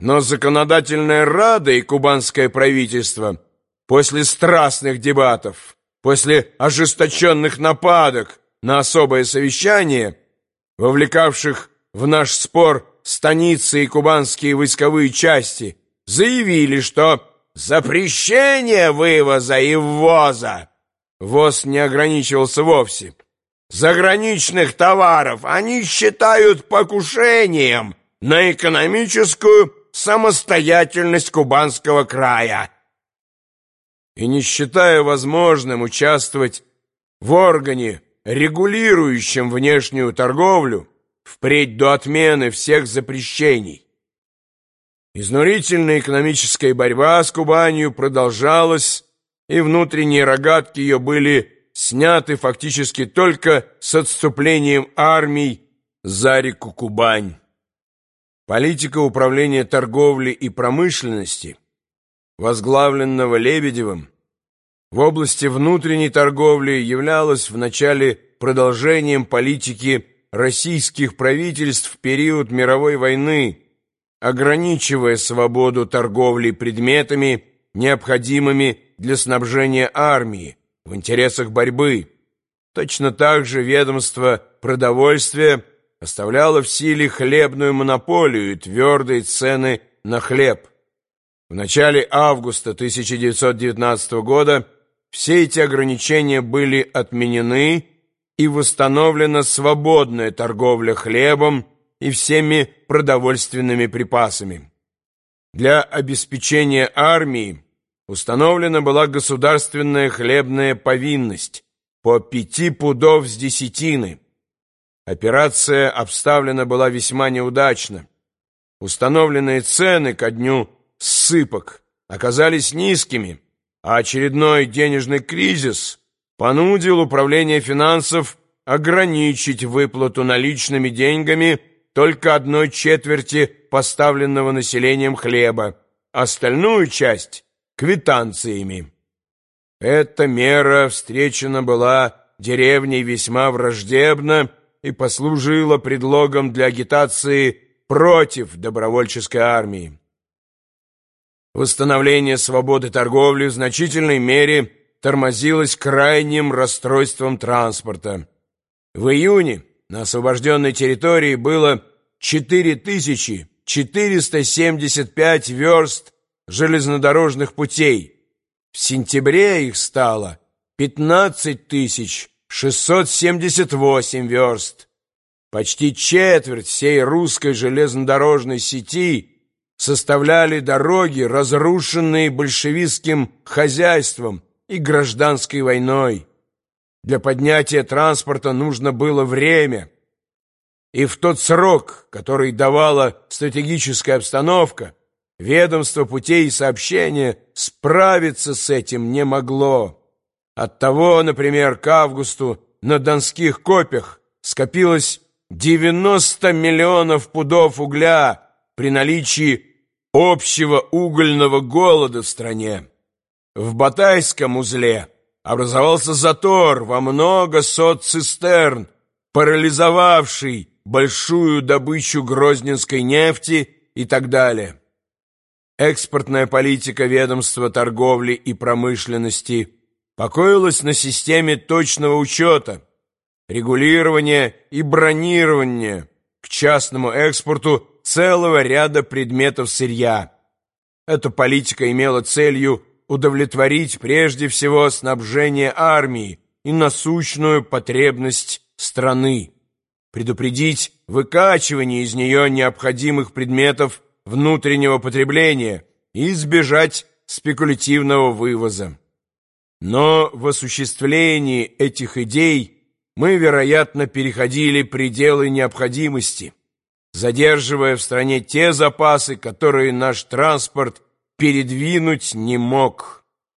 Но законодательная рада и кубанское правительство после страстных дебатов, после ожесточенных нападок на особое совещание, вовлекавших в наш спор станицы и кубанские войсковые части, заявили, что запрещение вывоза и ввоза ВОЗ не ограничивался вовсе. Заграничных товаров они считают покушением на экономическую самостоятельность кубанского края. И не считая возможным участвовать в органе, регулирующем внешнюю торговлю, впредь до отмены всех запрещений. Изнурительная экономическая борьба с Кубанью продолжалась, и внутренние рогатки ее были сняты фактически только с отступлением армий за реку Кубань. Политика управления торговли и промышленности, возглавленного Лебедевым, в области внутренней торговли являлась вначале продолжением политики российских правительств в период мировой войны, ограничивая свободу торговли предметами, необходимыми для снабжения армии в интересах борьбы. Точно так же ведомство продовольствия оставляло в силе хлебную монополию и твердые цены на хлеб. В начале августа 1919 года все эти ограничения были отменены и восстановлена свободная торговля хлебом и всеми продовольственными припасами. Для обеспечения армии установлена была государственная хлебная повинность по пяти пудов с десятины, Операция обставлена была весьма неудачно. Установленные цены ко дню ссыпок оказались низкими, а очередной денежный кризис понудил управление финансов ограничить выплату наличными деньгами только одной четверти поставленного населением хлеба, остальную часть – квитанциями. Эта мера встречена была деревней весьма враждебно, и послужила предлогом для агитации против добровольческой армии. Восстановление свободы торговли в значительной мере тормозилось крайним расстройством транспорта. В июне на освобожденной территории было 4475 верст железнодорожных путей. В сентябре их стало 15 тысяч 678 верст. Почти четверть всей русской железнодорожной сети составляли дороги, разрушенные большевистским хозяйством и гражданской войной. Для поднятия транспорта нужно было время, и в тот срок, который давала стратегическая обстановка, ведомство путей сообщения справиться с этим не могло. Оттого, например, к августу на донских копях скопилось 90 миллионов пудов угля при наличии общего угольного голода в стране. В Батайском узле образовался затор во много сот цистерн, парализовавший большую добычу грозненской нефти и так далее. Экспортная политика ведомства торговли и промышленности – покоилась на системе точного учета, регулирования и бронирования к частному экспорту целого ряда предметов сырья. Эта политика имела целью удовлетворить прежде всего снабжение армии и насущную потребность страны, предупредить выкачивание из нее необходимых предметов внутреннего потребления и избежать спекулятивного вывоза. Но в осуществлении этих идей мы, вероятно, переходили пределы необходимости, задерживая в стране те запасы, которые наш транспорт передвинуть не мог.